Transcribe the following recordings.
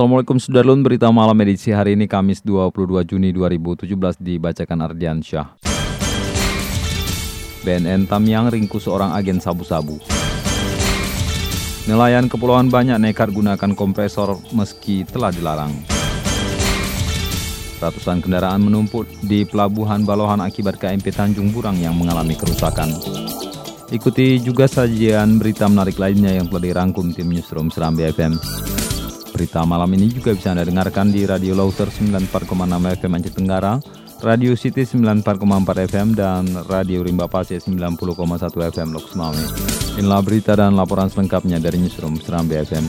Assalamualaikum Sudarlun, berita malam edisi hari ini Kamis 22 Juni 2017 dibacakan Ardian Syah. BNN Tamyang ringkus seorang agen sabu-sabu. Nelayan kepulauan banyak nekat gunakan kompresor meski telah dilarang. Ratusan kendaraan menumpuk di Pelabuhan Balohan akibat KMP Tanjung Burang yang mengalami kerusakan. Ikuti juga sajian berita menarik lainnya yang telah dirangkum tim Newsroom Serambi FM. Berita malam ini juga bisa Anda dengarkan di Radio Lauter 94,6 FM Aceh Tenggara, Radio City 94,4 FM, dan Radio Rimba Pasir 90,1 FM Lok Mame. Inilah berita dan laporan selengkapnya dari Newsroom Serambi FM.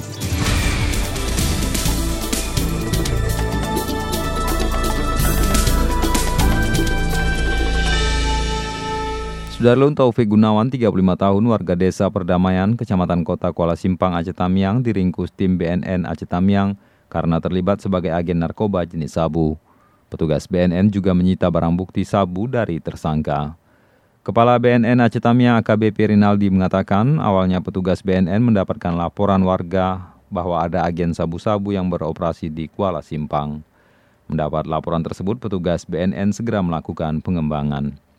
Sudarlun Taufik Gunawan, 35 tahun, warga desa Perdamaian, Kecamatan Kota Kuala Simpang, Aceh Tamiang, diringkus tim BNN Aceh Tamiang karena terlibat sebagai agen narkoba jenis sabu. Petugas BNN juga menyita barang bukti sabu dari tersangka. Kepala BNN Aceh Tamiang AKBP Rinaldi mengatakan awalnya petugas BNN mendapatkan laporan warga bahwa ada agen sabu-sabu yang beroperasi di Kuala Simpang. Mendapat laporan tersebut, petugas BNN segera melakukan pengembangan.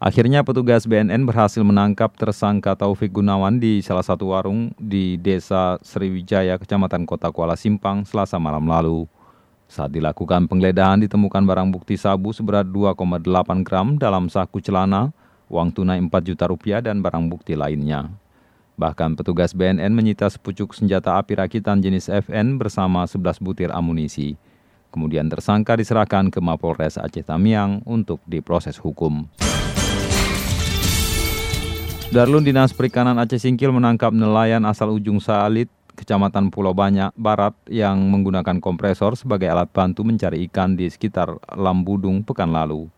Akhirnya petugas BNN berhasil menangkap tersangka Taufik Gunawan di salah satu warung di Desa Sriwijaya, Kecamatan Kota Kuala Simpang, Selasa malam lalu. Saat dilakukan penggeledahan ditemukan barang bukti sabu seberat 2,8 gram dalam saku celana, uang tunai 4 juta rupiah dan barang bukti lainnya. Bahkan petugas BNN menyita sepucuk senjata api rakitan jenis FN bersama 11 butir amunisi. Kemudian tersangka diserahkan ke Mapolres Aceh Tamiang untuk diproses hukum. Darlun Dinas Perikanan Aceh Singkil menangkap nelayan asal ujung Salit, Kecamatan Pulau Banyak Barat yang menggunakan kompresor sebagai alat bantu mencari ikan di sekitar Lambudung pekan lalu.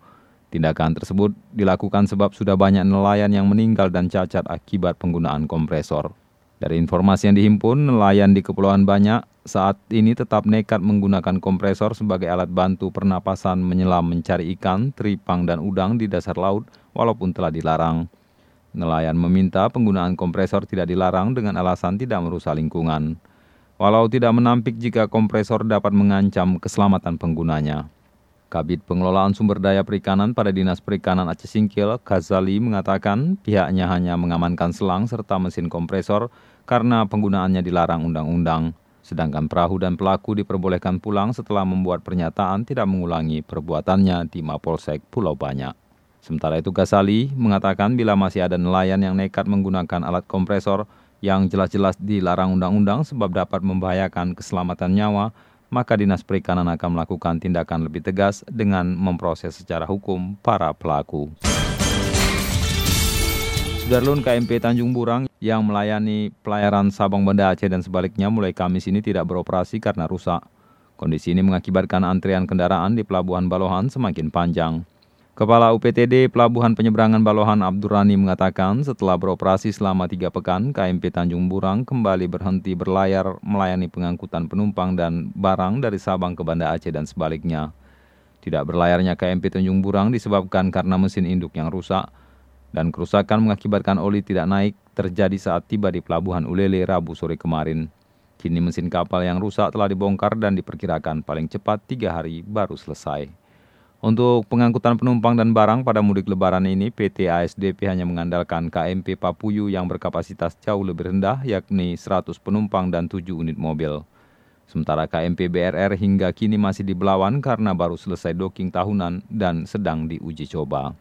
Tindakan tersebut dilakukan sebab sudah banyak nelayan yang meninggal dan cacat akibat penggunaan kompresor. Dari informasi yang dihimpun, nelayan di Kepulauan Banyak saat ini tetap nekat menggunakan kompresor sebagai alat bantu pernapasan menyelam mencari ikan, teripang, dan udang di dasar laut walaupun telah dilarang. Nelayan meminta penggunaan kompresor tidak dilarang dengan alasan tidak merusak lingkungan. Walau tidak menampik jika kompresor dapat mengancam keselamatan penggunanya. Kabit Pengelolaan Sumber Daya Perikanan pada Dinas Perikanan Aceh Singkil, Kazali mengatakan pihaknya hanya mengamankan selang serta mesin kompresor karena penggunaannya dilarang undang-undang. Sedangkan perahu dan pelaku diperbolehkan pulang setelah membuat pernyataan tidak mengulangi perbuatannya di Mapolsek Pulau Banyak. Sementara itu Gasali mengatakan bila masih ada nelayan yang nekat menggunakan alat kompresor yang jelas-jelas dilarang undang-undang sebab dapat membahayakan keselamatan nyawa, maka Dinas Perikanan akan melakukan tindakan lebih tegas dengan memproses secara hukum para pelaku. Sudarlun KMP Tanjung Burang yang melayani pelayaran Sabang Banda Aceh dan sebaliknya mulai Kamis ini tidak beroperasi karena rusak. Kondisi ini mengakibatkan antrian kendaraan di Pelabuhan Balohan semakin panjang. Kepala UPTD Pelabuhan Penyeberangan Balohan Abdurrani mengatakan setelah beroperasi selama tiga pekan, KMP Tanjung Burang kembali berhenti berlayar melayani pengangkutan penumpang dan barang dari Sabang ke Banda Aceh dan sebaliknya. Tidak berlayarnya KMP Tanjung Burang disebabkan karena mesin induk yang rusak dan kerusakan mengakibatkan oli tidak naik terjadi saat tiba di Pelabuhan Ulele Rabu sore kemarin. Kini mesin kapal yang rusak telah dibongkar dan diperkirakan paling cepat tiga hari baru selesai. Untuk pengangkutan penumpang dan barang pada mudik lebaran ini, PT ASDP hanya mengandalkan KMP Papuyu yang berkapasitas jauh lebih rendah, yakni 100 penumpang dan 7 unit mobil. Sementara KMP BRR hingga kini masih di Belawan karena baru selesai docking tahunan dan sedang diuji coba.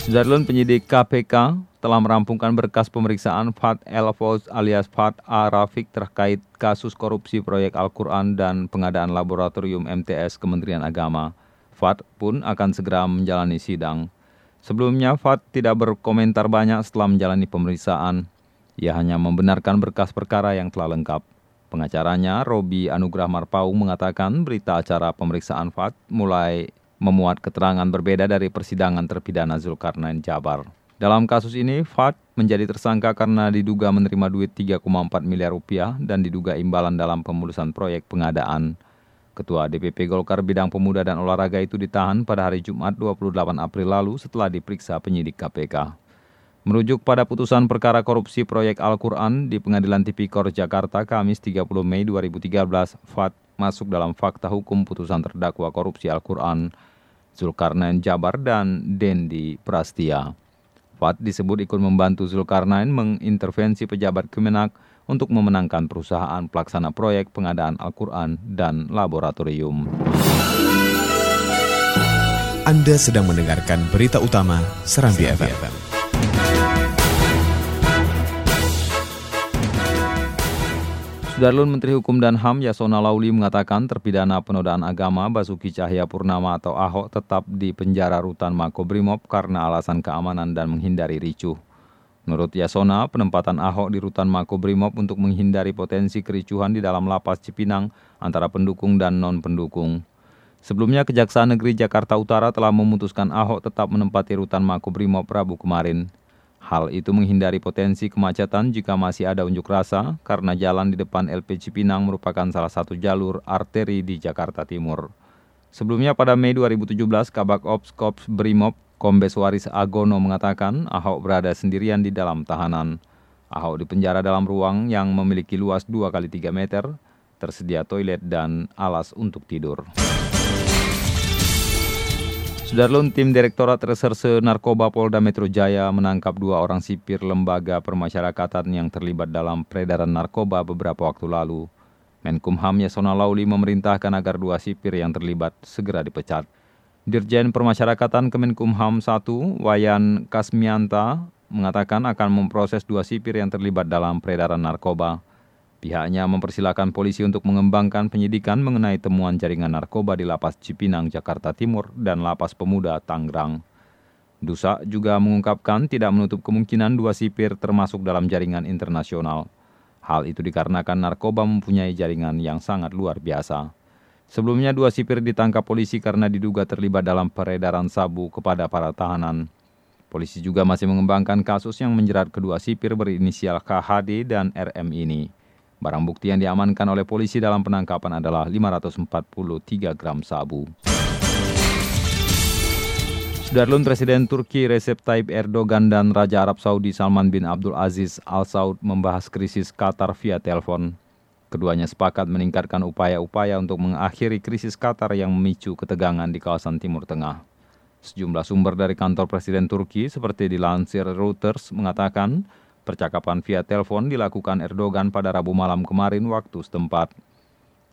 Sudarlun penyidik KPK telah merampungkan berkas pemeriksaan Fat El alias Fat A. Rafiq terkait kasus korupsi proyek Al-Quran dan pengadaan laboratorium MTS Kementerian Agama. Fat pun akan segera menjalani sidang. Sebelumnya, Fat tidak berkomentar banyak setelah menjalani pemeriksaan. Ia hanya membenarkan berkas perkara yang telah lengkap. Pengacaranya, Robi Anugrah Marpau mengatakan berita acara pemeriksaan Fat mulai memuat keterangan berbeda dari persidangan terpidana Zulkarnain Jabar. Dalam kasus ini, Fat menjadi tersangka karena diduga menerima duit 3,4 miliar rupiah dan diduga imbalan dalam pemulusan proyek pengadaan. Ketua DPP Golkar bidang pemuda dan olahraga itu ditahan pada hari Jumat 28 April lalu setelah diperiksa penyidik KPK. Merujuk pada putusan perkara korupsi proyek Al-Quran di Pengadilan Tipikor Jakarta Kamis 30 Mei 2013, Fat masuk dalam fakta hukum putusan terdakwa korupsi Al-Quran Zulkarnain Jabar dan Dendi Prastia. Fat disebut ikut membantu Zulkarnain mengintervensi pejabat Kemenak untuk memenangkan perusahaan pelaksana proyek pengadaan Al-Quran dan laboratorium. Anda sedang mendengarkan berita utama Serambi FM. Sudarlun Menteri Hukum dan HAM Yasona Lauli mengatakan terpidana penodaan agama Basuki Cahaya Purnama atau Ahok tetap di penjara rutan Makobrimob karena alasan keamanan dan menghindari ricuh. Menurut Yasona, penempatan Ahok di rutan Makobrimob untuk menghindari potensi kericuhan di dalam lapas Cipinang antara pendukung dan non-pendukung. Sebelumnya, Kejaksaan Negeri Jakarta Utara telah memutuskan Ahok tetap menempati rutan Makobrimob Rabu kemarin. Hal itu menghindari potensi kemacetan jika masih ada unjuk rasa karena jalan di depan LP Cipinang merupakan salah satu jalur arteri di Jakarta Timur. Sebelumnya pada Mei 2017, Kabak Ops Kops Brimob Kombes Waris Agono mengatakan Ahok berada sendirian di dalam tahanan. Ahok dipenjara dalam ruang yang memiliki luas 2 kali 3 meter, tersedia toilet dan alas untuk tidur. Sudarlun, tim Direktorat Reserse Narkoba Polda Metro Jaya menangkap dua orang sipir lembaga permasyarakatan yang terlibat dalam peredaran narkoba beberapa waktu lalu. Menkumham Yasona Lauli memerintahkan agar dua sipir yang terlibat segera dipecat. Dirjen Permasyarakatan Kemenkumham 1, Wayan Kasmianta, mengatakan akan memproses dua sipir yang terlibat dalam peredaran narkoba. Pihaknya mempersilahkan polisi untuk mengembangkan penyidikan mengenai temuan jaringan narkoba di Lapas Cipinang, Jakarta Timur dan Lapas Pemuda, Tangerang. Dusa juga mengungkapkan tidak menutup kemungkinan dua sipir termasuk dalam jaringan internasional. Hal itu dikarenakan narkoba mempunyai jaringan yang sangat luar biasa. Sebelumnya dua sipir ditangkap polisi karena diduga terlibat dalam peredaran sabu kepada para tahanan. Polisi juga masih mengembangkan kasus yang menjerat kedua sipir berinisial KHD dan RM ini. Barang bukti yang diamankan oleh polisi dalam penangkapan adalah 543 gram sabu. Sudarlun Presiden Turki Recep Tayyip Erdogan dan Raja Arab Saudi Salman bin Abdul Aziz Al Saud membahas krisis Qatar via telepon. Keduanya sepakat meningkatkan upaya-upaya untuk mengakhiri krisis Qatar yang memicu ketegangan di kawasan Timur Tengah. Sejumlah sumber dari kantor Presiden Turki seperti dilansir Reuters mengatakan Percakapan via telepon dilakukan Erdogan pada Rabu malam kemarin waktu setempat.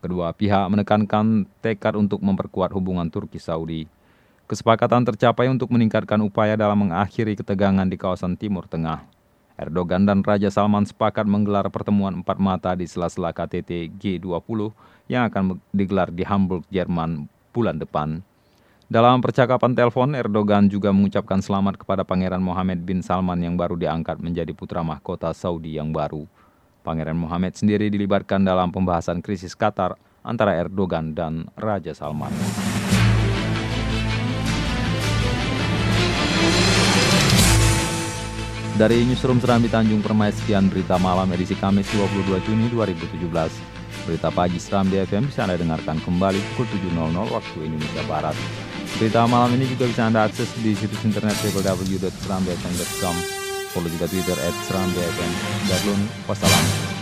Kedua pihak menekankan tekad untuk memperkuat hubungan Turki-Saudi. Kesepakatan tercapai untuk meningkatkan upaya dalam mengakhiri ketegangan di kawasan Timur Tengah. Erdogan dan Raja Salman sepakat menggelar pertemuan empat mata di sela-sela KTT G20 yang akan digelar di Hamburg, Jerman bulan depan. Dalam percakapan telepon, Erdogan juga mengucapkan selamat kepada Pangeran Mohammed bin Salman yang baru diangkat menjadi putra mahkota Saudi yang baru. Pangeran Mohammed sendiri dilibatkan dalam pembahasan krisis Qatar antara Erdogan dan Raja Salman. Dari Newsroom Serambi Tanjung Permai, sekian berita malam edisi Kamis 22 Juni 2017. Berita pagi Serambi FM bisa Anda dengarkan kembali pukul 7.00 waktu Indonesia Barat. Berita malam ini juga bisa Anda akses di situs internet www.serambfm.com. Follow juga Twitter at serambfm. Darlun, wassalam.